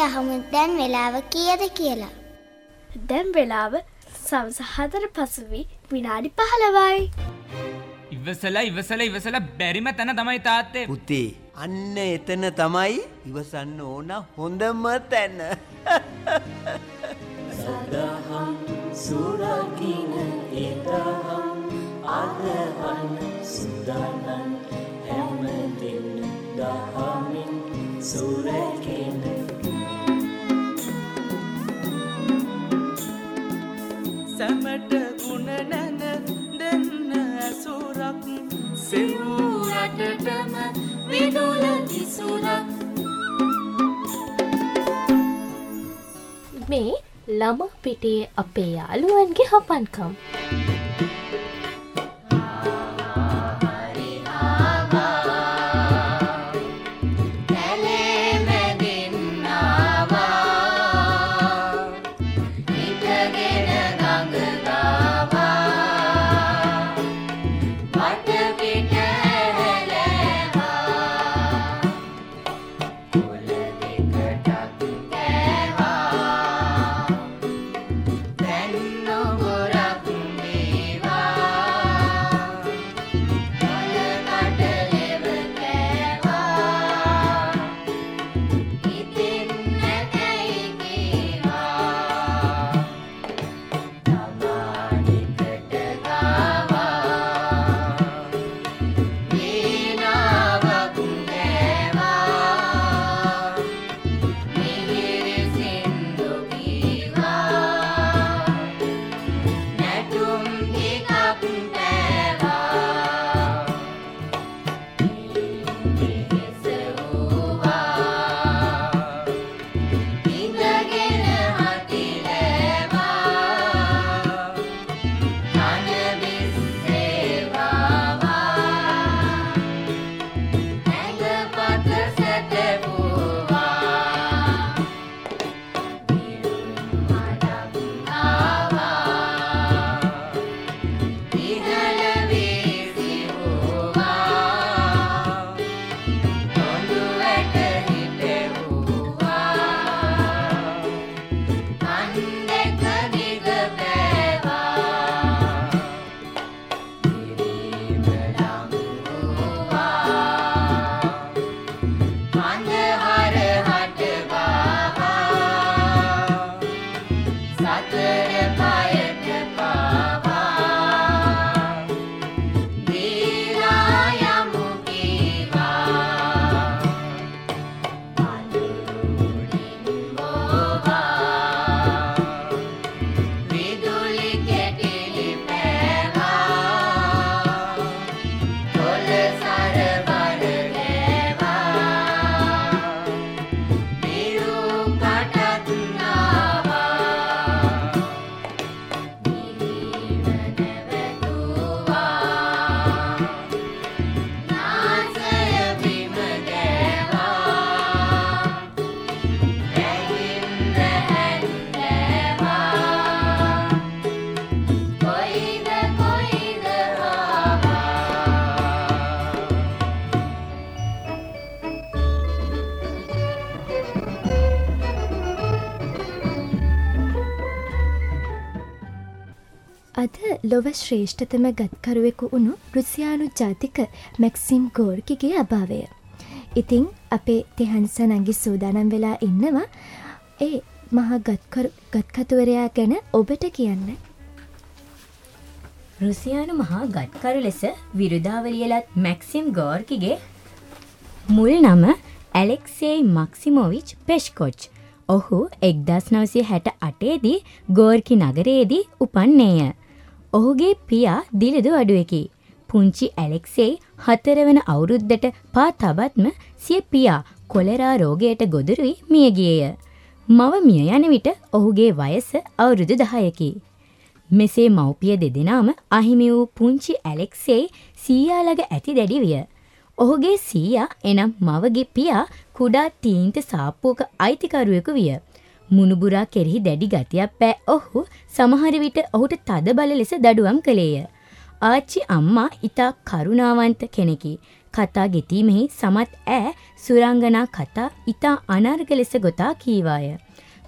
අපි අහමු දැන් වෙලාව කීයද කියලා. දැන් වෙලාව සවස හතර පසුවී විනාඩි පහළවයි. ඉවසලා ඉවසල ඉවසල බැරිම තැන තමයි තාත්තේ පුතේ අන්න එතන තමයි ඉවසන්න ඕන හොඳම තැන. සදහම් සුරකින එදහම් අදහන් සුදනන් හැමදින දහමින් සුරකෙන සැමට ගුණ නැන දෙන්න ඇසුරක් සෙවූරටටම විදුල ඉසුරක් මේ ළමා පිටියේ අපේ යාළුවන්ගේ හපන්කම්. ලොව ශ්‍රේෂ්ඨතම ගත්කරුවෙකු වුණු රුසියානු ජාතික මැක්සිම් ගෝර්කිගේ අභාවය. ඉතිං අපේ තෙහන්ස නඟි සූදානම් වෙලා ඉන්නවා ඒ මහා ගත්කතුවරයා ගැන ඔබට කියන්න. රුසියානු මහා ගත්කරු ලෙස විරුදාවලියලත් මැක්සිම් ගෝර්කිගේ මුල් නම ඇලෙක්සේයි මක්සිමෝවිච් පෙෂ්කොච්. ඔහු එක්දස් නවසය හැට අටේදී ගෝර්කි නගරයේදී උපන්නේය. ඔහුගේ පියා දිලිදු අඩුවකි. පුංචි ඇලෙක්සෙයි හතරවන අවුරුද්දට පා තබත්ම සිය පියා කොලෙරා රෝගයට ගොදුරුයි මියගියය. මව මිය යන විට ඔහුගේ වයස අවුරුදු දහයකි. මෙසේ මව්පිය දෙදෙනාම අහිමි වූ පුංචි ඇලෙක්සෙයි සීයාලග ඇති දැඩි විය. ඔහුගේ සීයා එනම් මවගේ පියා කුඩා තීන්ත සාප්පුවක අයිතිකරුවෙකු විය. මුණුබුරා කෙරෙහි දැඩි ගතියක් පෑ ඔහු සමහර විට ඔහුට තද බල ලෙස දඩුවම් කළේය. ආච්චි අම්මා ඉතා කරුණාවන්ත කෙනෙකි. කතා ගෙතීමෙහි සමත් ඇ සුරංගනා කතා ඉතා අනර්ග ලෙස ගොතා කීවාය.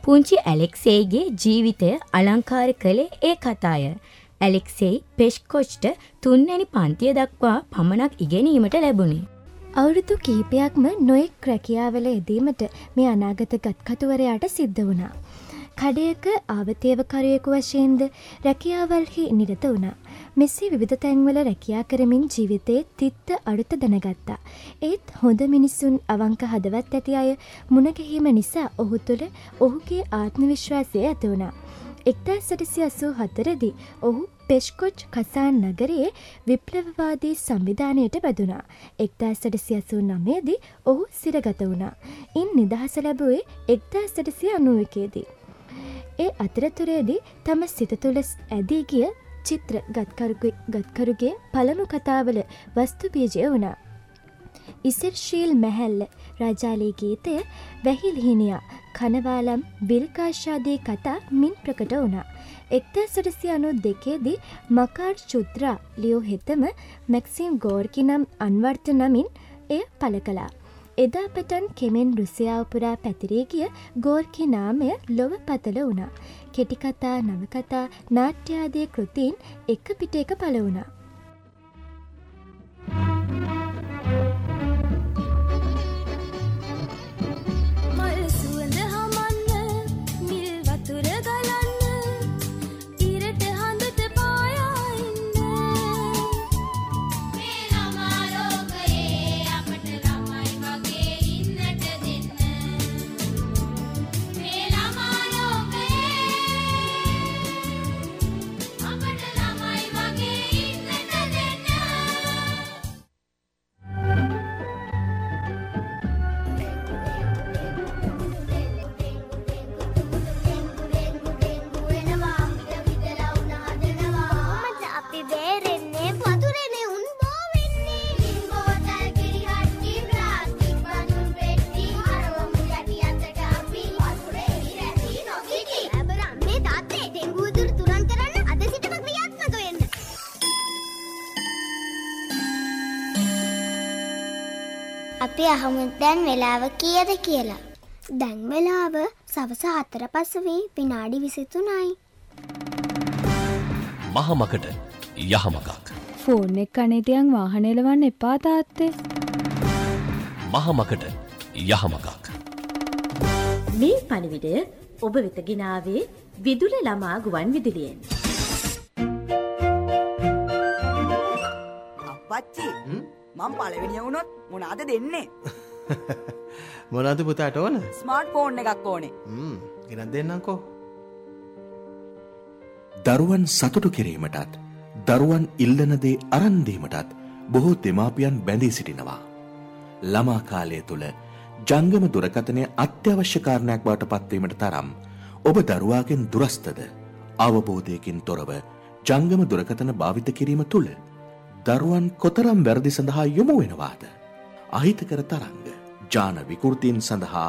පුංචි ඇලෙක්සේගේ ජීවිතය අලංකාර කළේ ඒ කතාය. ඇලෙක්සෙයි පෙෂ්කොච්ට තුන්වැනි පන්තිය දක්වා පමණක් ඉගෙනීමට ලැබුණේ. අවුරුදු කීපයක්ම නොයෙක් රැකියාවල එදීමට මේ අනාගත ගත්කතුවරයාට සිද්ධ වුණා. කඩයක ආවතේවකරයෙකු වශයෙන්ද රැකියාවල්හි නිරත වුණා. මෙසේ විවිධ තැන්වල රැකියා කරමින් ජීවිතයේ තිත්ත අඩුත දැනගත්තා. ඒත් හොඳ මිනිස්සුන් අවංක හදවත් ඇති අය මුණගැහීම නිසා ඔහු තුළ ඔහුගේ ආත්ම විශ්වාසය ඇති වුණා. එක්දා සටසි අසූ හතරදි ඔහු පෙෂ්කොච් කසාන් නගරයේ විප්ලවවාදී සංවිධානයට බැදුනා. එක්දා සටසි අසූ නමේදී ඔහු සිරගත වුණා. ඉන් නිදහස ලැබුවේ එක්දා සටසි අනුවකේදී. ඒ අතරතුරේදී තම සිත තුළ ඇදී ගිය චිත්‍ර ගත්කරුගේ පළමු කතාවල වස්තු බීජය වුණා. ඉසිර්ශීල් මැහැල්ල රජාලී ගීතය වැහිල්හිනියා කනවාලම් විල්කාශාදී කතා මින් ප්‍රකට වුණා. එක්දා සටසි අනු දෙකේදී මකාඩ් චුද්‍රා ලියෝ හෙතම මැක්සිම් ගෝර්කි නම් අන්වර්ත නමින් එය පල කලා. එදා පටන් කෙමෙන් රුසියාවපුරා පැතිරී ගිය ගෝර්කි නාමය ලොව පතල වුණා. කෙටිකතා නවකතා නාට්‍යාදය කෘතින් එක පිට එක පල වුණා. අහමු දැන් වෙලාව කීයද කියලා දැන් වෙලාව සවස හතර පස වී විනාඩි විසිතුනයි මහමකට යහමකක්. ෆෝන් එක් අනේතියන් වාහනයලවන්න එපා තාත්තේ මහමකට යහමකක්. මේ පණිවිඩය ඔබ වෙතගෙනාවේ විදුල ළමා ගුවන් විදුලියෙන්. අපච්චි මං පලවෙනි වුණොත් මොනාද දෙන්නේ? මොනද පුතාට ඕන? ස්මාර්ට් ෆෝන් එකක් ඕනේ. ගෙනත් දෙන්නකෝ දරුවන් සතුටු කිරීමටත් දරුවන් ඉල්ලනදේ අරන්දීමටත් බොහෝ දෙමාපියන් බැඳී සිටිනවා. ළමා කාලය තුළ ජංගම දුරකතනය අත්‍යවශ්‍ය කාරණයක් බවට පත්වීමට තරම් ඔබ දරුවාගෙන් දුරස්තද අවබෝධයකින් තොරව ජංගම දුරකතන භාවිත කිරීම තුළ දරුවන් කොතරම් වැරදි සඳහා යොමු වෙනවාද. අහිතකර තරංග ජාන විකෘතින් සඳහා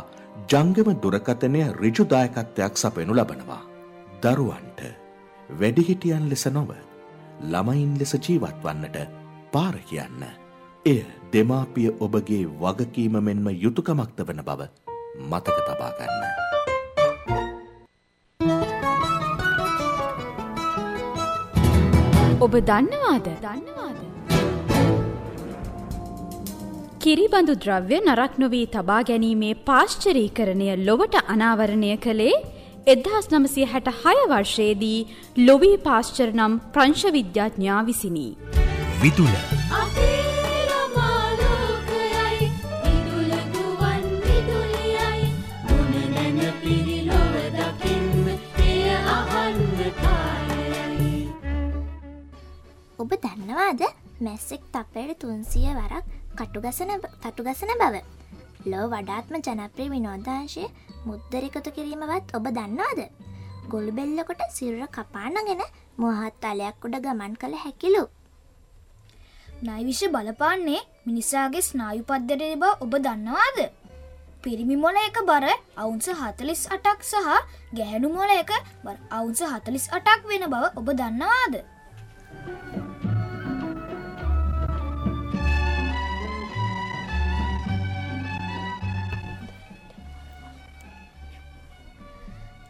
ජංගම දුරකතනය රිජුදායකත්වයක් සපයනු ලබනවා. දරුවන්ට වැඩිහිටියන් ලෙස නොව ළමයින් ලෙස ජීවත් වන්නට පාර කියන්න. එය දෙමාපිය ඔබගේ වගකීම මෙන්ම යුතුකමක්ද වන බව මතක තබාගන්න. ඔබ දන්නවාද දන්නවාද. කිරිබඳු ද්‍රව්‍ය නරක් නොවී තබා ගැනීමේ පාශ්චරීකරණය ලොවට අනාවරණය කළේ එදහස් නමසය හැට හය වර්ෂයේදී ලොවී පාශ්චර නම් ප්‍රංශ විද්‍යාඥා විසිනී. විදුල ඔබ දන්නවාද මැස්සෙක් තපයට තුන්සිය වරක් කටුගසන තටුගසන බව. ලෝ වඩාත්ම ජනප්‍රී විනෝදාංශය මුද්දරිකතු කිරීමවත් ඔබ දන්නවාද. ගොළු බෙල්ලකොට සිරුර කපානගෙන මොහත් තලයක් උඩ ගමන් කළ හැකිලු. නයිවිෂ බලපාන්නේ මිනිසාගේ ස්නායු පද්ධරේ බව ඔබ දන්නවාද. පිරිමි මොල එක බර අවුන්ස හතලිස් අටක් සහ ගැහැනු මොල එක බර අවුන්ස හතලිස් අටක් වෙන බව ඔබ දන්නවාද.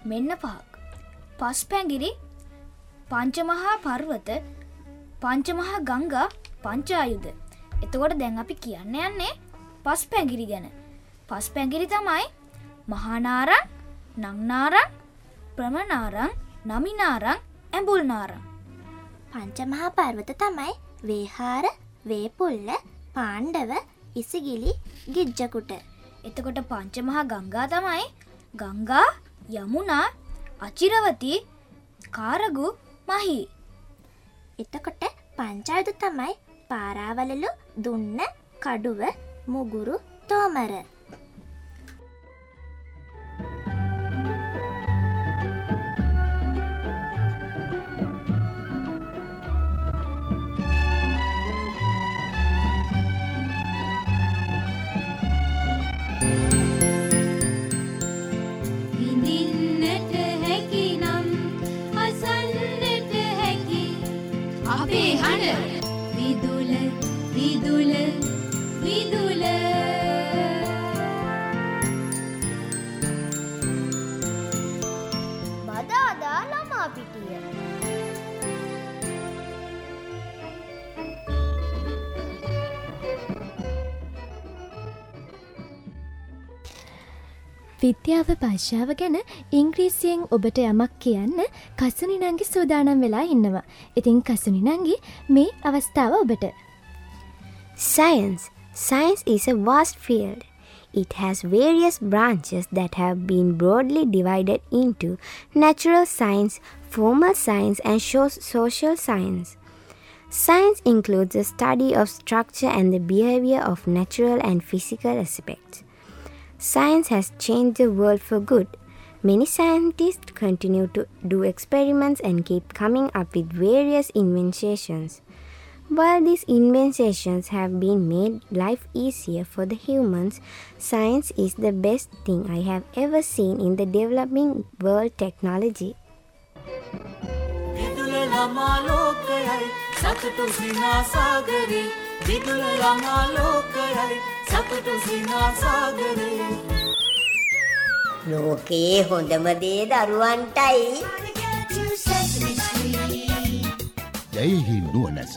මෙන්න පහක්. පස් පැගිරි පංචමහා පර්වත පංචමහා ගංගා පංචායුද. එතකොට දැන් අපි කියන්න යන්නේ පස් පැගිරි ගැන. පස් පැගිරි තමයි මහානාරං නංනාරං ප්‍රමනාරං නමිනාරං ඇඹුල්නාරං. පංචමහා පර්වත තමයි වේහාර වේපුල්ල පාණ්ඩව ඉසිගිලි ගිජ්ජකුට. එතකොට පංචමහා ගංගා තමයි ගංගා යමුණා අචිරවති කාරගු මහි. එතකොට පංචායුද තමයි පාරාවලලු දුන්න කඩුව මුගුරු තෝමර. විදුල විදුල විදුල. විද්‍යාව භාෂාව ගැන ඉංග්‍රීසියෙන් ඔබට යමක් කියන්න කසුනි නංගි සූදානම් වෙලා ඉන්නවා. ඉතින් කසුනි නංගි මේ අවස්ථාව ඔබට. Science. Science is a vast field. It has various branches that have been broadly divided into natural science, formal science, and sho- social science. Science includes the study of structure and the behavior of natural and physical aspects. Science has changed the world for good. Many scientists continue to do experiments and keep coming up with various inventions. While these inventions have been made life easier for the humans, science is the best thing I have ever seen in the developing world technology. විදුල ළමා ලෝකයයි සතුටු සිනාසාගරේ විදුල ළමා ලෝකයයි සතුටු සිනාසාගරේ ලෝකයේ හොඳම දේ දරුවන්ටයි දැයිහි නුවනැස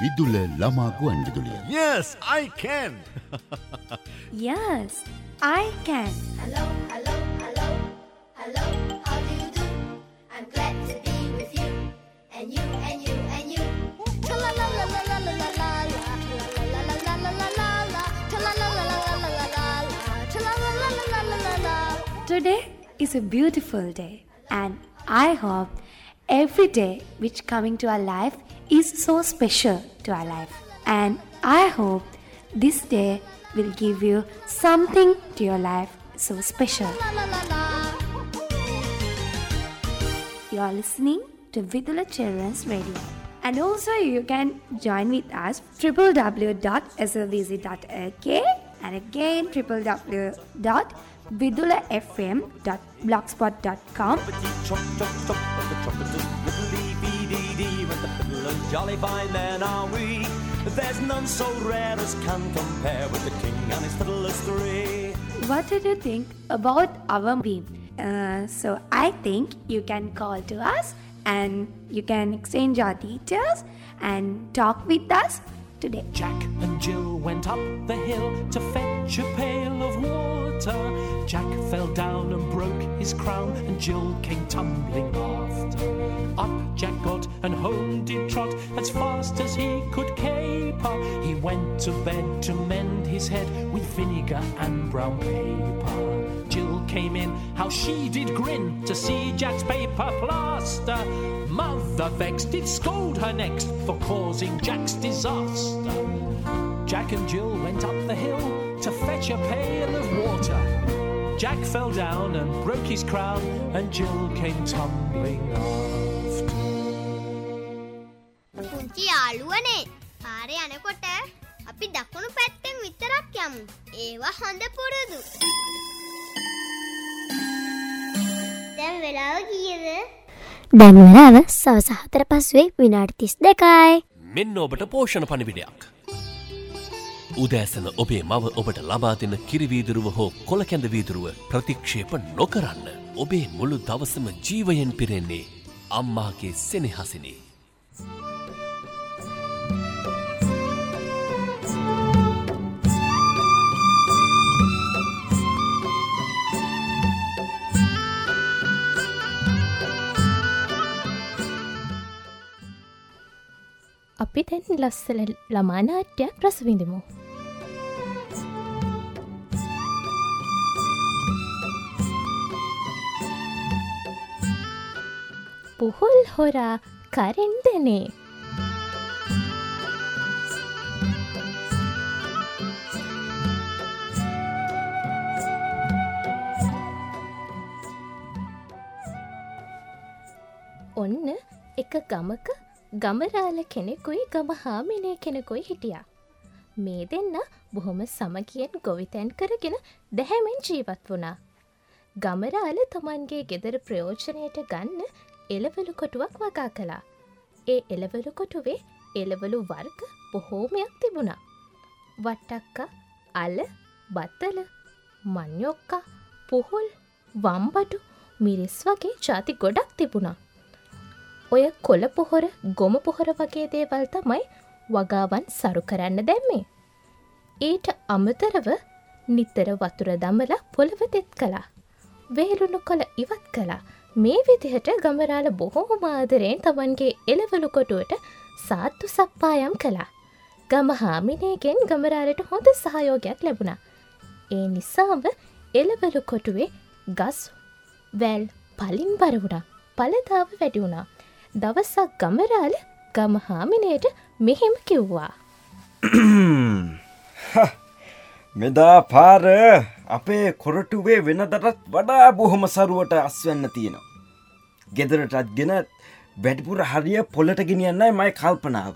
විදුල ළමා ගුවන් විදුලිය. Yes, I can. Yes, I can. Hello, hello, hello, hello, how do you do? I'm glad to be with you, and you, and you, and you. Today is a beautiful day, and I hope every day which coming to our life is so special to our life. And I hope this day will give you something to your life so special. You are listening to Vidula Children's Radio. And also you can join with us www.slbc.lk and again www.vidulafm.blogspot.com Fiddlers jolly fine are we. There's none so rare as can compare with the king and his fiddlers three. What did you think about our beam? Uh, so I think you can call to us and you can exchange our details and talk with us today. Jack and Jill went up the hill to fetch a pail of water. Jack fell down and broke his crown, and Jill came tumbling after. Up Jack got and home did trot as fast as he could caper. He went to bed to mend his head with vinegar and brown paper. Jill came in, how she did grin to see Jack's paper plaster. Mother vexed did scold her next for causing Jack's disaster. Jack and Jill went up the hill to fetch a pail of water. Jack fell down and broke his crown, and Jill came tumbling after. යාළුවනේ පාරය යනකොට අපි දකුණු පැත්තෙන් විතරක් යමු ඒවා හොඳ පුරුදු දැන් වෙලාව කියද දැන් වෙලාව සවස හතර පස්වේ විනාඩි තිස් දෙකයි. මෙන්න ඔබට පෝෂණ පණිවිඩයක්. උදෑසන ඔබේ මව ඔබට ලබා දෙන කිරිවීදුරුව හෝ කොළකැඳ වීදුරුව ප්‍රතික්ෂේප නොකරන්න. ඔබේ මුළු දවසම ජීවයෙන් පිරෙන්නේ අම්මාගේ සෙනෙහසිනේ. අපි දැන් ලස්සල ළමානාට්‍යයක් රස විඳමු. පුහුල් හොරා කරෙන්දනේ. ඔන්න එක ගමක ගමරාල කෙනෙකුයි ගම හාමිනය කෙනෙකුයි හිටියා. මේ දෙන්න බොහොම සමගියෙන් ගොවිතැන් කරගෙන දැහැමෙන් ජීවත් වුණා. ගමරාල තමන්ගේ ගෙදර ප්‍රයෝජනයට ගන්න එලවලු කොටුවක් වගා කළා. ඒ එලවලු කොටුවේ එලවලු වර්ග බොහෝමයක් තිබුණා. වට්ටක්ක අල බත්තල මංයොක්කා පුහුල් වම්බඩු මිරිස් වගේ ජාති ගොඩක් තිබුණා. ඔය කොළ පොහොර ගොම පොහොර වගේ දේවල් තමයි වගාවන් සරු කරන්න දැම්මේ. ඊට අමතරව නිතර වතුර දමල පොළව තෙත් කලා. වේලුණු කොළ ඉවත් කලා මේ විදිහට ගමරාල බොහෝ මාදරයෙන් තමන්ගේ එලවලු කොටුවට සාත්තු සප්පායම් කලා. ගම හාමිනයගෙන් ගමරාලට හොඳ සහයෝගයක් ලැබුණා. ඒ නිසාම එලවලු කොටුවේ ගස් වැල් පලින් බරවුණා පලදාව වැඩි වුණා. දවසක් ගමරාල ගම හාමිනයට මෙහෙම කිව්වා. මෙදා පාර අපේ කොරටුවේ වෙනදටත් වඩා බොහොම සරුවට අස්වන්න තියෙනවා. ගෙදරටත් ගෙන වැඩිපුර හරිය පොලට ගෙනියන්නයි මයි කල්පනාව.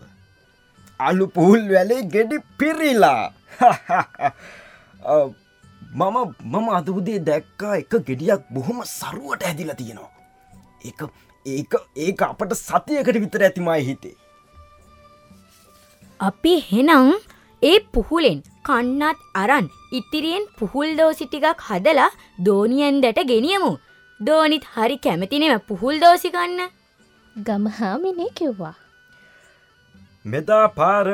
අලු පුහුල් වැලේ ගෙඩි පිරිලා මම මම අදවුදේ දැක්කා එක ගෙඩියක් බොහොම සරුවට ඇදිලා තියෙනවා. එක ඒක ඒක අපට සතියකට විතර ඇතිමයි හිතේ. අපි හෙනම් ඒ පුහුලෙන් කන්නත් අරන් ඉතිරියෙන් පුහුල් දෝසි ටිකක් හදලා දෝනියන් දැට ගෙනියමු. දෝනිත් හරි කැමතිනෙම පුහුල් දෝසි කන්න. ගමහාමිනේ කිව්වා. මෙදා පාර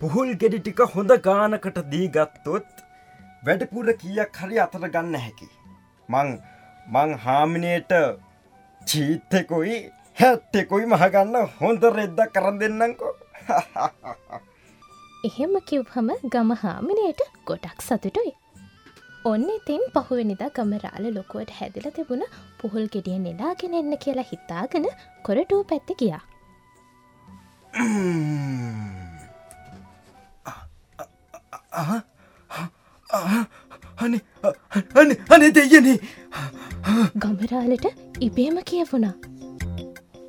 පුහුල් ගෙඩි ටික හොඳ ගානකට දී ගත්තොත් වැඩපුර කියක් හරි අතර ගන්න හැකි. මං මං හාමිනයට චීත්තෙකුයි හැත්තෙකුයි මහගන්න හොඳ රෙද්ද කරන් දෙන්නංකෝ එහෙම කිව්හම ගමහාමිනයට ගොඩක් සතුටුයි. ඔන්න ඉතින් පහුවනිද ගමරාල ලොකුවට හැදිල තිබුණ පුහුල් ගෙඩිය නෙලාගෙන එන්න කියලා හිතාගෙන කොරටූ පැත්ති ගියා. අනේ දෙයනේ ගමරාලට ඉබේම කියවුණා.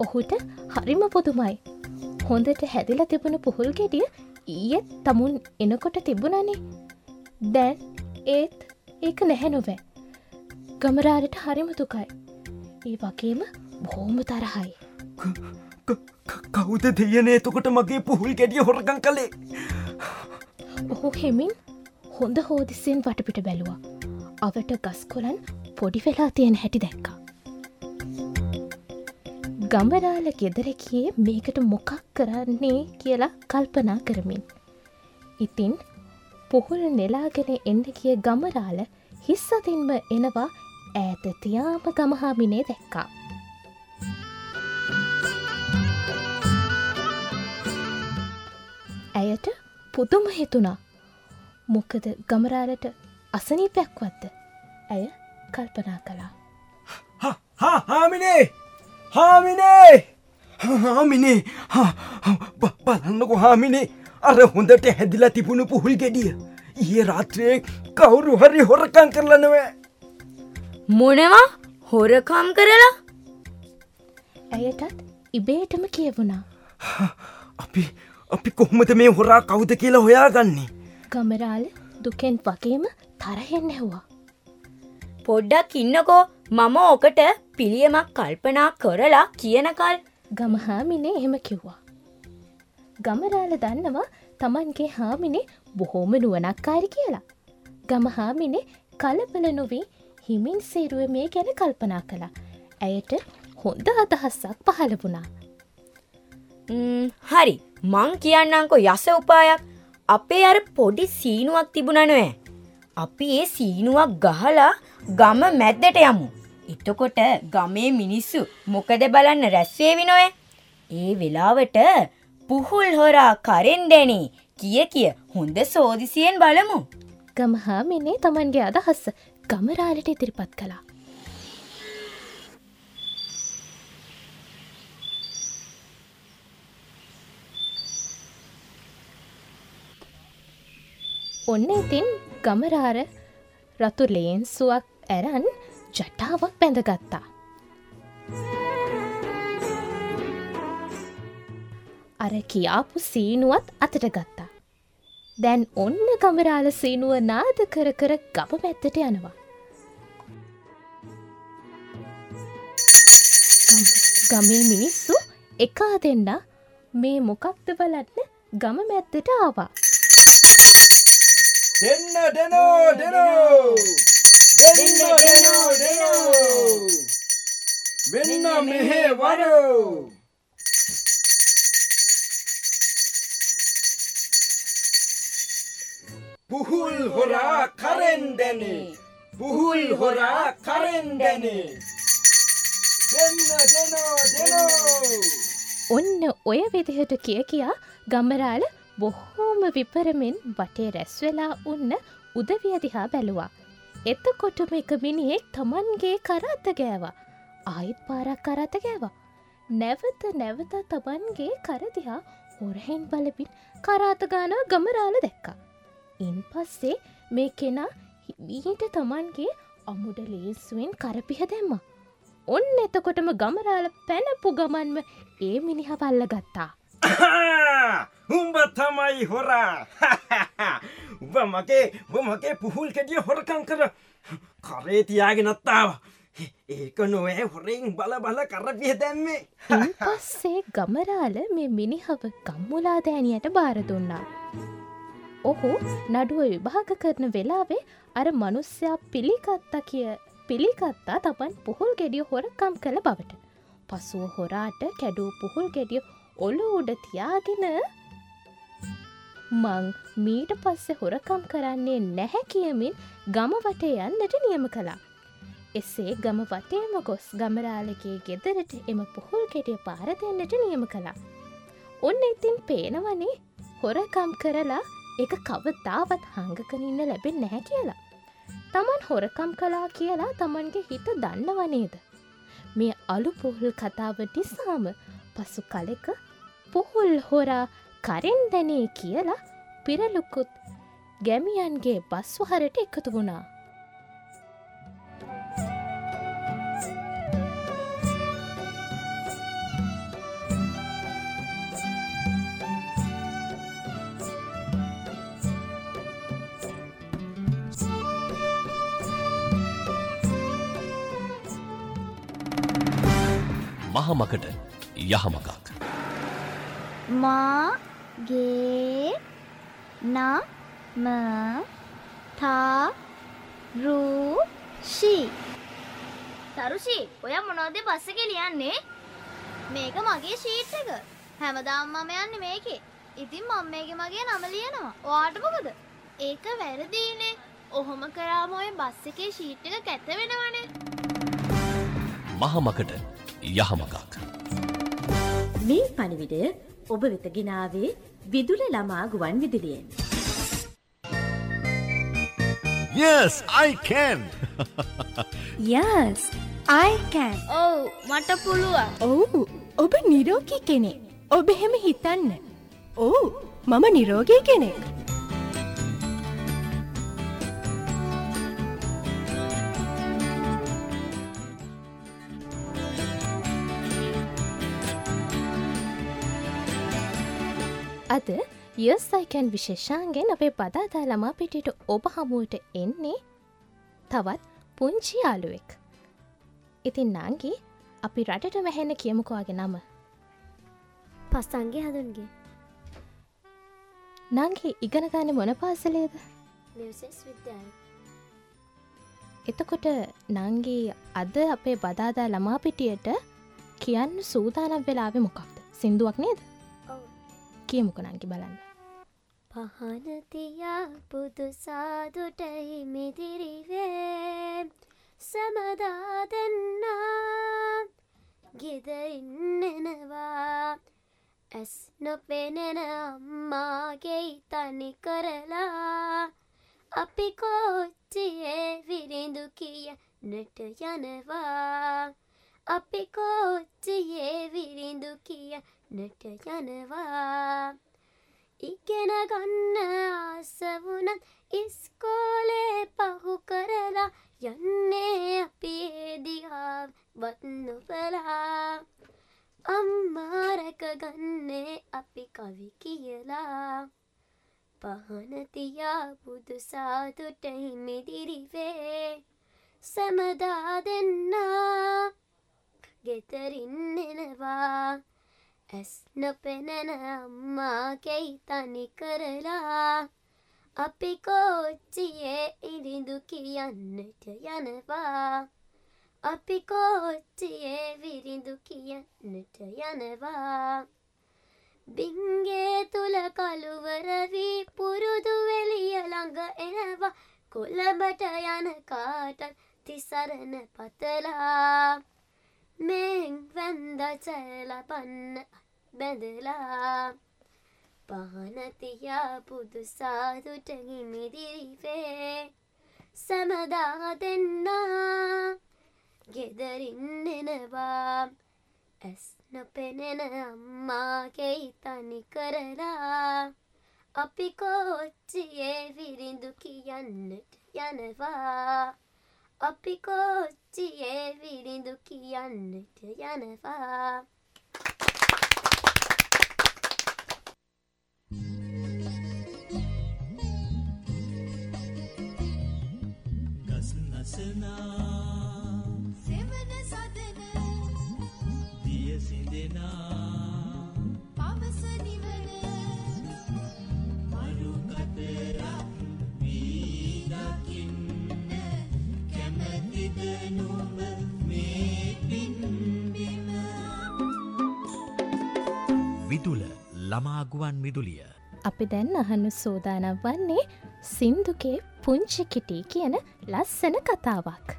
ඔහුට හරිම පොදුමයි. හොඳට හැදිල තිබුණු පුහුල් ගෙඩිය ඊයත් තමුන් එනකොට තිබුණනේ. දැන් ඒත් ඒක නැහැනොවෑ. ගමරාලට හරිම තුකයි. ඒ වගේම බොහෝම තරහයි. කවුද දෙයනේ එතකොට මගේ පුහුල් ගැඩිය හොරගන් කළේ ඔහු හෙමින් හොඳ හෝදිස්සයෙන් වටපිට බැලුවා. අවට ගස් කොලන් පොඩි වෙලා තියෙන හැටි දැක්කා. ගමරාල ගෙදරකියේ මේකට මොකක් කරන්නේ කියලා කල්පනා කරමින්. ඉතින් පුහුල් නෙලාගෙන එන්න කිය ගමරාල හිස්සතින්ම එනවා ඈත තියාම ගමහාමිනේ දැක්කා. ඇයට පුදුම හිතුණා මොකද ගමරාලට අසනීපයක් වත්ද ඇය කල්පනා කළා. හාමිනේ! හාමිනේ! හාමිනේ! බලන්නකො හාමිනේ! අර හොඳට හැදිලා තිබුණු පුහුල් ගෙඩිය. ඒ රාත්‍රයේ කවුරු හරි හොරකං කරලනවෑ මොනවා? හොරකම් කරලා? ඇයටත් ඉබේටම කියවුණා. අපි අපි කොහොමද මේ හොරා කවුද කියලා හොයාගන්නේ ගමරාල දුකෙන් වගේම තරහෙන් නැහවා පොඩ්ඩක් ඉන්නකෝ මම ඕකට පිළියමක් කල්පනා කරලා කියනකල් ගමහාමිනේ එහෙම කිව්වා. ගමරාල දන්නවා තමන්ගේ හාමිනේ බොහෝම නුවනක්කාරි කියලා. ගමහාමිනේ කලබල නොවී හිමින් සේරුව මේ ගැන කල්පනා කළා. ඇයට හොඳ අදහස්සක් පහළ වුණා. හරි මං කියන්නංකො යස උපායක් අපේ අර පොඩි සීනුවක් තිබුණනොෑ. අපි ඒ සීනුවක් ගහලා ගම මැද්දට යමු. එතකොට ගමේ මිනිස්සු මොකද බලන්න රැස්වේවි නොය. ඒ වෙලාවට පුහුල් හොරා කරෙන් දැනේ කිය කිය හොඳ සෝදිසියෙන් බලමු. ගමහා මෙන්නේ තමන්ගේ අදහස්ස ගමරාලට ඉදිරිපත් කළා. ඔන්න ඉතින් ගමරාර රතු ලේන්සුවක් ඇරන් ජටාවක් බැඳගත්තා. අර කියාපු සීනුවත් අතට ගත්තා. දැන් ඔන්න ගමරාල සීනුව නාද කර කර ගම මැත්තට යනවා. ගමේ මිනිස්සු එකා දෙන්න මේ මොකක්ද බලන්න ගම මැත්තට ආවා. දෙන්න දෙනෝ දෙනෝ දෙන්න දෙනෝ දෙනෝ මෙන්න මෙහෙ වරෝ. පුහුල් හොරා කරෙන් දැනේ. පුහුල් හොරා කරෙන් දැනේ. දෙන්න දෙනෝ දෙනෝ. ඔන්න ඔය විදිහට කිය කියා ගමරාල බොහෝම විපරමෙන් වටේ රැස්වෙලා උන්න උදවිය දිහා බැලුවා. එතකොටම එක මිනිහෙක් තමන්ගේ කරත්ත ගෑවා. ආයිත් පාරක් කරත ගෑවා. නැවත නැවත තමන්ගේ කරදිහා හොරහෙන් බලපින් කරාතගාන ගමරාල දැක්කා. ඉන් පස්සේ මේ කෙනා හිමීට තමන්ගේ අමුඩ ලේස්ුවෙන් කරපිහ දැම්ම. ඔන්න එතකොටම ගමරාල පැනපු ගමන්ම ඒ මිනිහ පල්ල ගත්තා. උඹ තමයි හොරා උඹ මගේ උඹ මගේ පුහුල් කෙටිය හොරකං කර කරේ තියාගෙනත්තාව ඒක නොවෑ හොරෙන් බල බල කරපිය දැම්මේ ඉන් පස්සේ ගමරාල මේ මිනිහව ගම්මුලා දෑනියට බාර දුන්නා. ඔහු නඩුව විභාග කරන වෙලාවේ අර මනුස්්‍යයා පිළිගත්තා කිය පිළිගත්තා තබන් පුහුල් ගෙඩිය හොරකම් කළ බවට. පසුව හොරාට කැඩූ පුහුල් ගෙඩිය ඔලු උඩ තියාගෙන මං මීට පස්සෙ හොරකම් කරන්නේ නැහැ කියමින් ගම වටේ යන්නට නියම කළා. එසේ ගම වටේම ගොස් ගමරාලගේ ගෙදරට එම පුහුල් කෙටිය පාර දෙන්නට නියම කළා. ඔන්න ඉතින් පේනවනේ හොරකම් කරලා එක කවතාවත් හංගකනින්න ලැබෙන් නැහැ කියලා. තමන් හොරකම් කලා කියලා තමන්ගේ හිත දන්නවනේද. මේ අලු පුහුල් කතාව නිසාම පසු කලෙක පුහුල් හොරා කරෙන් දැනේ කියලා පිරලුකුත් ගැමියන්ගේ බස්වහරට එකතු වුණා. මහමකට යහමකක්. මාගේ නම තාරුෂි. තරුෂි ඔය මොනෝද බස්සක ලියන්නේ? මේක මගේ ශීට් එක. හැමදාම් මම යන්න මේකේ. ඉතින් මම මේක මගේ නම ලියනවා. ඔයාට මොකද? ඒක වැරදිනේ ඔහොම කරාම ඔය බස් එකේ ශීට් එක කැත වෙනවනේ. මහමකට යහමකක්. මේ පණිවිඩය ඔබ වෙත ගෙනාවේ විදුල ළමා ගුවන් විදුලියෙන්. Yes, I can. Yes, I can. ඔව් මට පුළුවන්. ඔවු ඔබ නිරෝගී කෙනෙක්. ඔබ එහෙම හිතන්න. ඔවු මම නිරෝගී කෙනෙක්. අද යස්සයිකැන් විශේෂාන්ගෙන් අපේ බදාදා ළමා පිටිට ඔබ හමුවට එන්නේ තවත් පුංචි යාලුවෙක්. ඉතින් නාංගි අපි රටට වැහෙන්න කියමුකවාගේ නම. පස්සන්ගේ හදුන්ගේ නංගි ඉගෙන ගන්න මොන පාසලේද? එතකොට නංගේ අද අපේ බදාදා ළමාපිටියට කියන්න සූදානම් වෙලාවෙ මොකක්ද? සිින්දුවක් නේද කියමුක නංගි බලන්න. පහනතියා පුදු සාදුටයි මිදිරිවේ. සමදා දෙන්නා. ගෙදඉන්නෙනවා ඇස් නොපෙනෙන අම්මාගෙයි තනි කරලා. අපි කෝච්චියේ විරිඳු කියන්නට යනවා. අපි කෝච්චියේ විරිඳු කියන්නට යනවා ඉගෙන ගන්න ආස වුණත් ඉස්කෝලේ පහු කරලා යන්නේ අපි ඒ දිහා වත් නොබලා අම්මාරක ගන්නේ අපි කවි කියලා. පහනතියා බුදු සාතුට හිමිදිරිවේ. සැමදා දෙන්නා. ගෙතරින්නෙනවා ඇස් නොපෙනෙන අම්මාකෙයි තනි කරලා? අපි කෝච්චියේ ඉරිඳු කියන්නට යනවා. අපි කෝච්චියේ විරිඳු කියන්නට යනවා. බිංගේ තුල කළුවරවී පුරුදු වෙලිය ළඟ එනවා. කොළඹට යන කාටත් තිසරණ පතලා? මෙන් වැන්ද චැලපන්න බැඳලා පහනතියා පුදු සාදුට හිමිදිරිවේ සැමදා දෙන්නා. ගෙදරින්නෙනවා ඇස් නොපෙනෙන අම්මාගෙයි තනි කරලා. අපි කෝච්චියේ විරිඳු කියන්නට යනවා? අපි කෝච්චියේ විරිඳු කියන්නට යනවා? නසනා සෙවන සදන දිය සිඳෙනා පවස නිවන මරු කතරක් වී දකින්න කැමැතිද නුඹ මේ පින්බිම? විදුල ළමාගුවන් විදුලිය. අපි දැන් අහන්න සෝදානම් වන්නේ සින්දුකේ පුංචි කිටි කියන ලස්සන කතාවක්.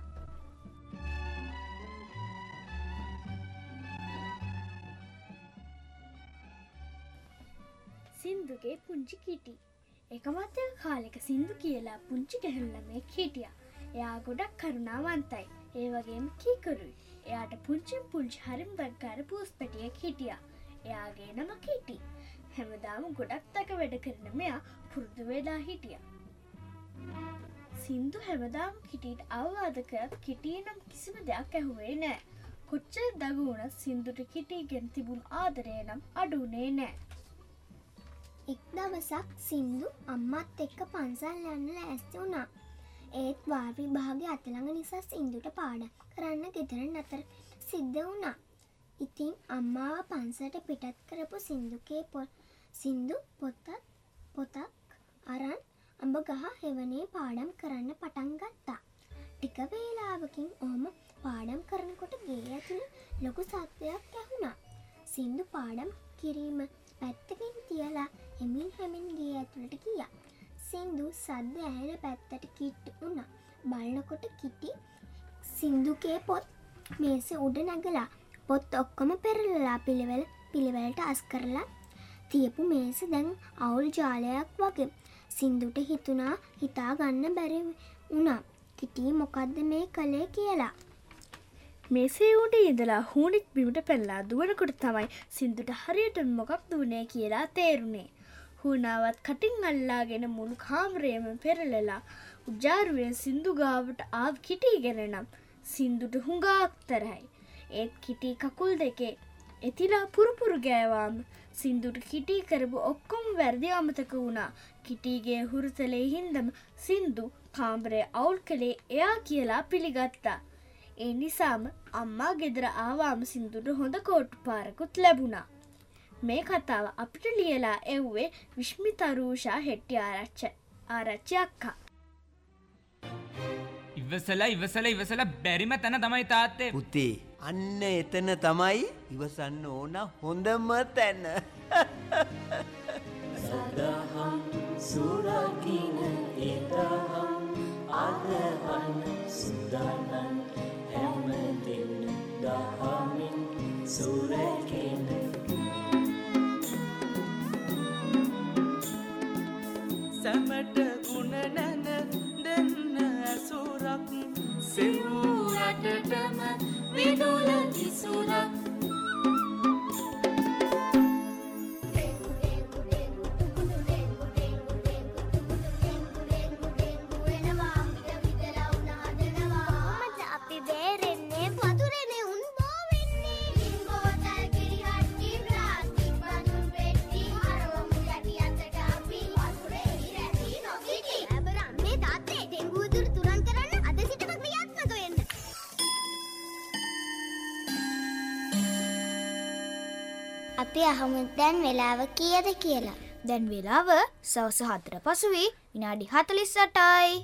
සින්දුගේ පුංචි කිටි. එකමත්ය කාලෙක සින්දු කියලා පුංචි ගැහල්ලමේ හිටිය. එයා ගොඩක් කරුණාවන්තයි. ඒ වගේම කීකරුයි. එයාට පුංචිම් පුංචි හරිම් දක්කාර පූස් පැටියක් හිටිය. එයාගේ නම කිටි. හැමදාම ගොඩක් තක වැඩ කරන මෙයා පුරුදු වෙලා හිටිය. සින්දු හැමදාම් කිටිට අවවාද කරත් කිටිය නම් කිසිම දෙයක් ඇහුවේ නෑ කොච්චර දගුවන සින්දුට කිටී ගෙන් තිබුණ ආදරය නම් අඩුනේ නෑ එක් දවසක් සින්දු අම්මත් එක්ක පන්සල් යන්න ලෑස්ති වුණා. ඒත් වාර්වි භාගය අතළඟ නිසා සින්දුට පාඩම් කරන්න ගෙදර නතර සිද්ධ වුණා. ඉතින් අම්මාව පන්සට පිටත් කරපු සින්දුකේ පො සින්දු පොතත් පොතක් අරන් අඹ ගහ හෙවනේ පාඩම් කරන්න පටන් ගත්තා. ටික වේලාවකින් ඕම පාඩම් කරනකොට ගේ ඇතුළ ලොකු සත්වයක් ඇහුණා. සින්දු පාඩම් කිරීම පැත්තකින් තියලා හෙමින් හැමින් ගේ ඇතුළට කියා. සින්දු සද්ද ඇහෙන පැත්තට කිට්ට වුණා. බලනකොට කිටි සින්දුකේ පොත් මේස උඩ නැගලා පොත් ඔක්කොම පෙරලලා පිළිවෙල පිළිවෙලට අස් කරලා තියපු මේස දැන් අවුල් ජාලයක් වගේ සින්දුට හිතුනා හිතා ගන්න බැරි වුණා කිටී මොකක්ද මේ කළේ කියලා. මේසේ උඩ ඉඳලා හූනික් බිමට පැල්ලා දුවනකොට තමයි සින්දුට හරියට මොකක් දුවනේ කියලා තේරුණේ. හුණාවත් කටින් අල්ලාගෙන මුළු කාමරයම පෙරලලා උජාරුවෙන් සින්දු ගාවට ආව කිටීගෙන නම් සින්දුට හුඟාක් තරයි. ඒත් කිටී කකුල් දෙකේ එතිලා පුරපුරු ගෑවාම සින්දුට කිටී කරපු ඔක්කොම වැරදි අමතක වුණා කිටීගේ හුරුතලේ හින්දම සින්දු කාම්බරය අවුල් කළේ එයා කියලා පිළිගත්තා. ඒ නිසාම අම්මා ගෙදර ආවාම සින්දුට හොඳ කෝට්ටු පාරකුත් ලැබුණා. මේ කතාව අපිට ලියලා එව්වේ විශ්මිතරූෂා හෙට්ටි ආරච්ච ආරච්චි අක්කා. ඉවසලා ඉවසල ඉවසල බැරිම තැන තමයි තාත්තේ පුතේ අන්න එතන තමයි ඉවසන්න ඕන හොඳම තැන. සදහම් සුරකින එදහම් අදහන් සුදනන් හැමදෙන් දහමින් සුරකෙන. සැමට ගුණ නැන දෙන්න ඇසුරක් සෙවූරටටම විදුල ඉසුරක් අහමු දැන් වෙලාව කියද කියලා. දැන් වෙලාව සවස හතර පසුවී විනාඩි හතලිස් අටයි.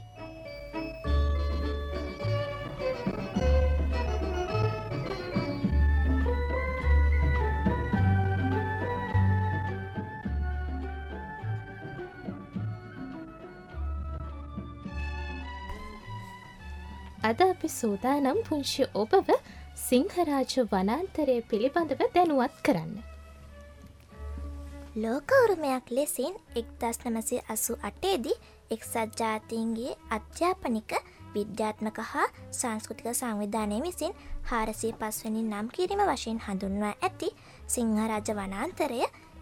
අද අපි සූදානම් පුංශි ඔබව සිංහරාජ වනන්තරය පිළිබඳව දැනුවත් කරන්න. ලෝක උරුමයක් ලෙසින් එක්දස් නමසේ අසු අටේදී එක්සත් ජාතීන්ගේ අධ්‍යාපනික විද්‍යාත්මක හා සංස්කෘතික සංවිධානය විසින් හාරසය පස්වනි නම් කිරීම වශයෙන් හඳුන්වා ඇති සිංහරජ වනාන්තරය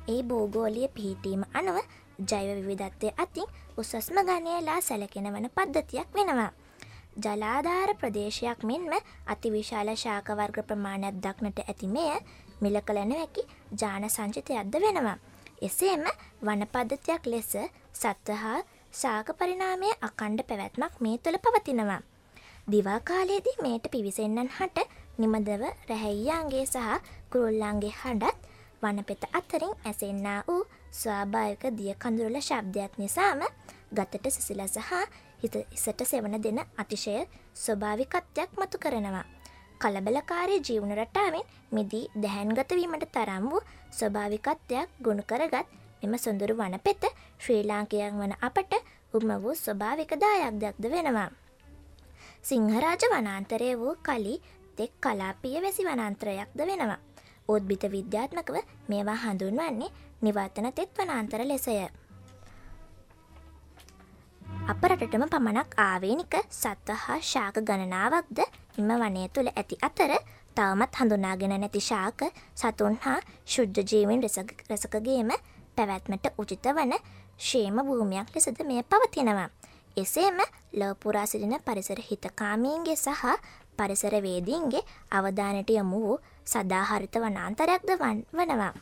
ඒ බෝගෝලිය පිහිටීම අනුව ජෛව විවිධත්වය අතින් උසස්ම ගණයලා සැලකෙන වන පද්ධතියක් වෙනවා. ජලාධාර ප්‍රදේශයක් මෙන්ම අතිවිශාල ශාකවර්ග ප්‍රමාණයක් දක්නට ඇති මෙය මිල කළ නොහැකි ජාන සංචිතයක්ද වෙනවා. එසේම වනපද්ධතියක් ලෙස සත්ව හා ශාක පරිනාමය අකණ්ඩ පැවැත්මක් මේ තුළ පවතිනවා. දිවාකාලයේදී මේට පිවිසෙන්නන් හට නිමදව රැහැයියාන්ගේ සහ කුරුල්ලන්ගේ හඬත් වනපෙත අතරින් ඇසෙන්න්නා වූ ස්වාභායක දිය කඳුරල ශබ්දයක් නිසාම ගතට සිසිලස හා හිත ඉසට සෙවන දෙන අතිශය ස්වභාවිකත්වයක් මතු කරනවා. කලබලකාරය ජීවුණ රටාවෙන් මිදී දැහැන්ගතවීමට තරම් වූ ස්වභාවිකත්වයක් ගුණ කරගත් එම සොඳුරු වන පෙත ශ්‍රී ලාංකයන් වන අපට උම වූ ස්වභාවික දායක්දක්ද වෙනවා. සිංහරාජ වනාන්තරය වූ කලි තෙක් කලාපිය වැසි වනන්ත්‍රයක්ද වෙනවා. උද්භිත විද්‍යාත්මකව මේවා හඳුන්වන්නේ නිවර්තන තෙත් වනාන්තර ලෙසය. අප රටටම පමණක් ආවේනික සත්ව හා ශාක ගණනාවක්ද එම වනය තුළ ඇති අතර තවමත් හඳුනාගෙන නැති ශාක සතුන් හා ශුද්ධ ජීවෙන් රසකගේම පැවැත්මට උචිත වන ශේම භූමයක් ලෙසද මෙය පවතිනවා. එසේම ලෝපුරා සිටින පරිසර හිතකාමීන්ගේ සහ පරිසරවේදීන්ගේ අවධානයට යොමු වූ සදාහරිත වනාන්තරයක්ද වනවා.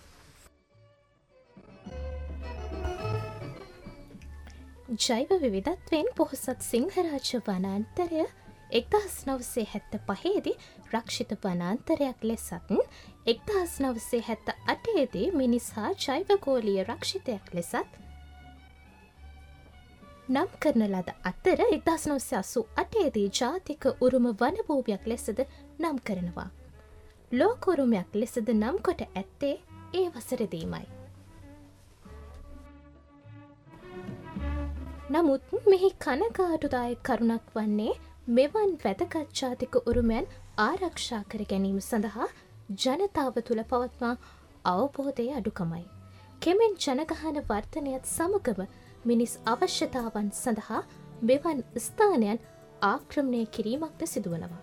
ජෛව විවිධත්වයෙන් පොහොසත් සිංහරාජ වනාන්තරය එක්දහස් නවසේ හැත්ත පහේදී රක්ෂිත වනාන්තරයක් ලෙසත් එක්දහස් නවසේ හැත්ත අටේදී මිනිසා ජෛවගෝලිය රක්ෂිතයක් ලෙසත් නම් කරන ලද අත්තර එක්දස් නොස්ස අසු අටේදී ජාතික උරුම වනභූපයක් ලෙසද නම් කරනවා. ලෝකොරුමයක් ලෙසද නම් කොට ඇත්තේ ඒ වසරදීමයි. නමුත් මෙහි කනකාටුදාය කරුණක් වන්නේ මෙවන් වැදකච්ඡාතික උරුමයන් ආරක්ෂා කර ගැනීම සඳහා ජනතාව තුළ පවත්වා අවබෝධය අඩුකමයි. කෙමෙන් ජනගහන වර්තනයත් සමගම මිනිස් අවශ්‍යතාවන් සඳහා මෙවන් ස්ථානයන් ආක්‍රමණය කිරීමක්ද සිදුවනවා.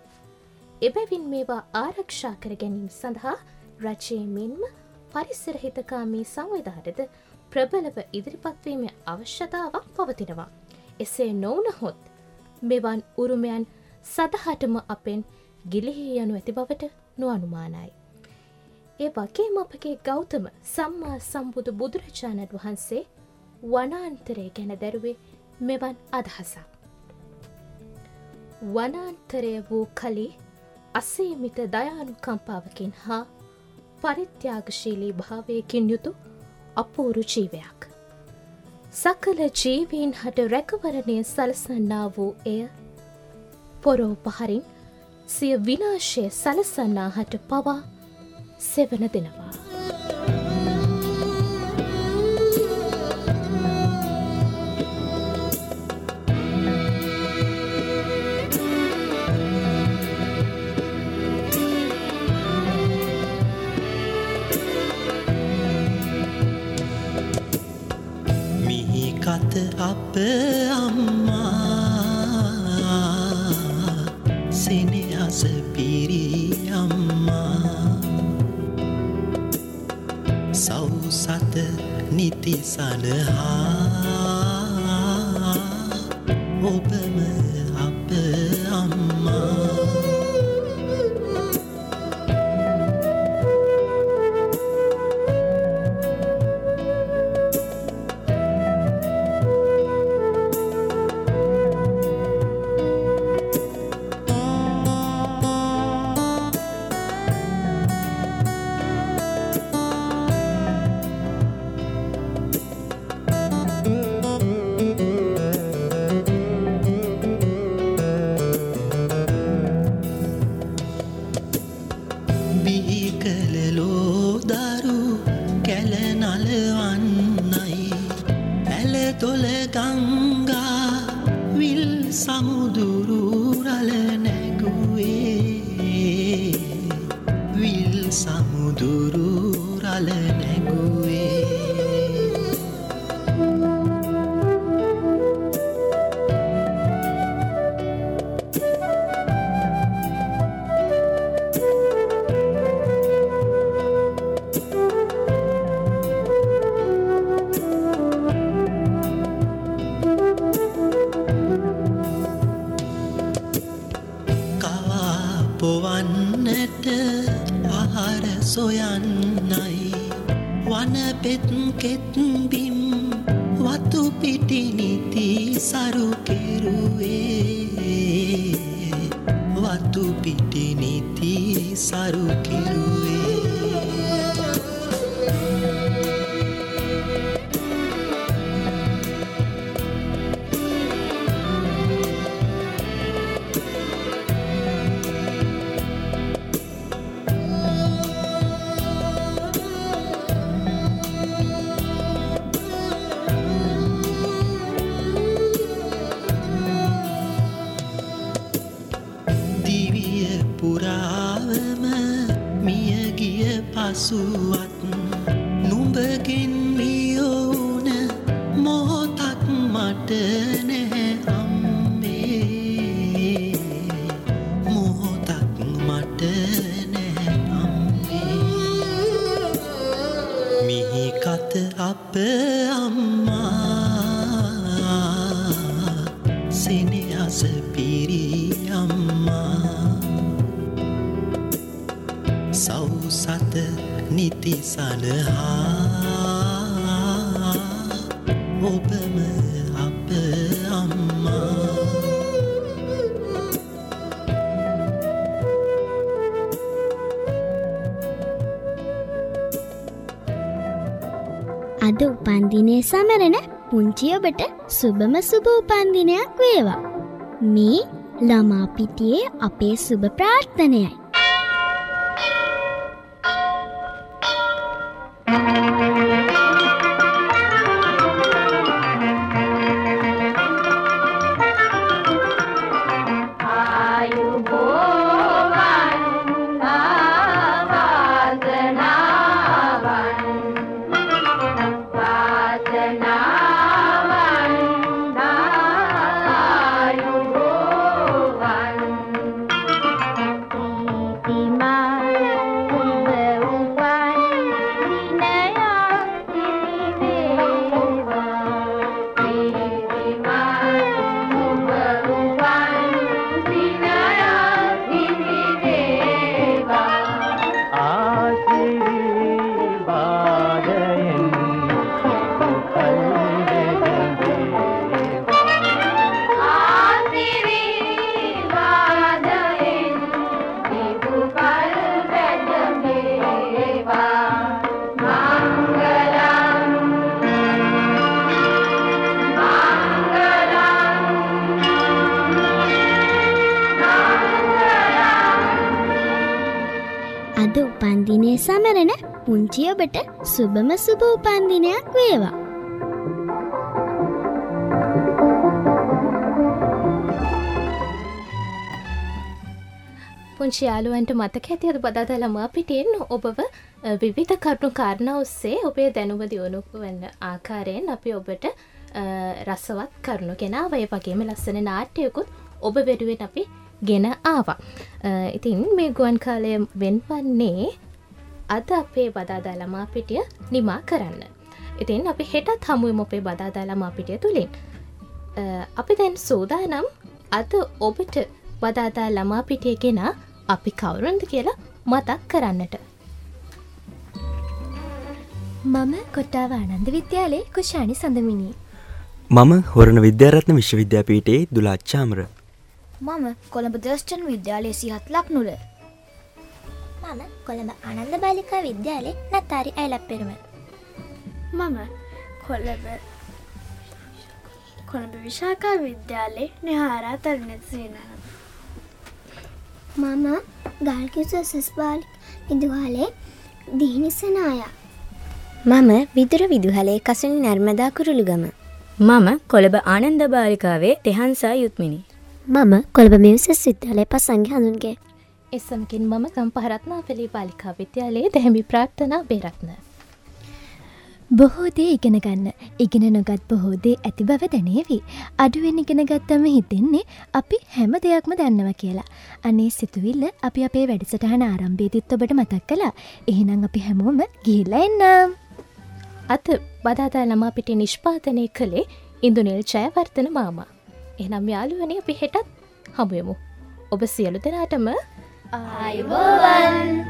එබැවින් මේවා ආරක්ෂා කර ගැනීම සඳහා රජයේ මෙන්ම පරිසරහිතකාමී සංවිධාරද ප්‍රබලව ඉදිරිපත්වීම අවශ්‍යතාවක් පවතිනවා. එසේ නොවනහොත් මෙවන් උරුමයන් සදහටම අපෙන් ගිලිහි යනු ඇති බවට නොඅනුමානයි. ඒ වගේම අපගේ ගෞතම සම්මා සම්බුදු බුදුරජාණන් වහන්සේ වනාන්තරය ගැන දැරුවේ මෙවන් අදහසක්. වනාන්තරය වූ කලි අසේමිත දයානු කම්පාවකින් හා පරිත්‍යාගශීලී භාවයකින් යුතු අපූරු ජීවයක්. සකල ජීවීන් හට රැකවරණය සලසන්නා වූ එය පොරෝපහරින් සිය විනාශය සලසන්නා හට පවා සෙවන දෙනවා. අප අම්මා සිනහස පිරි අම්මා සෞසත නිති සනහා ඔබ පිටිනිති සරු කෙරුවේ. වතු පිටිනිති සරු කෙරුවේ. අද උපන්දිනය සමරන පුංචිඔබට සුබම සුභ උපන්දිනයක් වේවා. මේ ළමාපිටියේ අපේ සුභ ප්‍රාර්ථනයයි. පුංචි ඔබට සුබම සුභ උපන්දිනයක් වේවා. පුංචි යාලුවන්ට මතක ඇති අද බදාදා ළමා පිටියෙන් ඔබව අ, විවිධ කරුණු කාරණා ඔස්සේ ඔබේ දැනුම දියුණු වන්න ආකාරයෙන් අපි ඔබට අ, රසවත් කරුණු ගෙනාව ඒ වගේම ලස්සන නාට්‍යයකුත් ඔබ වෙනුවෙන් අපි ගෙන ආවා. අ, ඉතින් මේ ගුවන් කාලය වෙන්වන්නේ අද අපේ බදාදා ළමා පිටිය නිමා කරන්න. ඉතින් අපි හෙටත් හමුවම අපේ බදාදා ළමා පිටිය තුළින්. අ, අපි දැන් සූදානම් අද ඔබට බදාදා ළමා පිටිය ගෙන අපි කවුරුන්ද කියලා මතක් කරන්නට. මම කොට්ටාව ආනන්ද විද්‍යාලයේ කුෂාණි සඳමිනී. මම හොරණ විද්‍යාරත්න විශ්වවිද්‍යාපීටයේ දුලාච්චාමර. මම කොළඹ දර්ෂ්ටන් විද්‍යාලය සිහත් ලක්නුල මම කොළඹ අනන්ද බාලිකා විද්‍යාලේ නත්තාරි අයිලක් පෙරුම. මම කොළඹ කොළඹ විශාකා විද්‍යාලේ නිහාරා තරණත සේනන. මම ගල්කිසු සස්බාල් විදුහලේ දිහිනිසනායා. මම විදුර විදුහලේ කසුනි නර්මදා කුරුළුගම. මම කොළඹ ආනන්ද බාලිකාවේ තෙහන්සා යුත්මිනි. මම කොළඹ මියසස් විද්‍යාලය පසංගි හඳුන්ගේ. එසමකින් මම ගම්පහරත්නා පෙළි පාලිකා විද්‍යාලයේ දැහැමි ප්‍රාර්ථනා බේරත්න. බොහෝ දේ ඉගෙන නොගත් බොහෝ දේ ඇති බව දැනේවි. අඩුවෙන් ඉගෙන ගත්තම හිතෙන්නේ අපි හැම දෙයක්ම දන්නව කියලා. අනේ සිතුවිල්ල අපි අපේ වැඩසටහන ආරම්භයේදීත් ඔබට මතක් කළා. එහෙනම් අපි හැමෝම ගිහිල්ලා එන්නම්. අත බදාදා ළමා පිටි නිෂ්පාතනය කළේ ඉන්දුනිල් ජයවර්තන මාමා. එනම් යාළුවනේ අපි හෙටත් හමුයමු. ඔබ සියලු දෙනාටම අයිබෝවන්!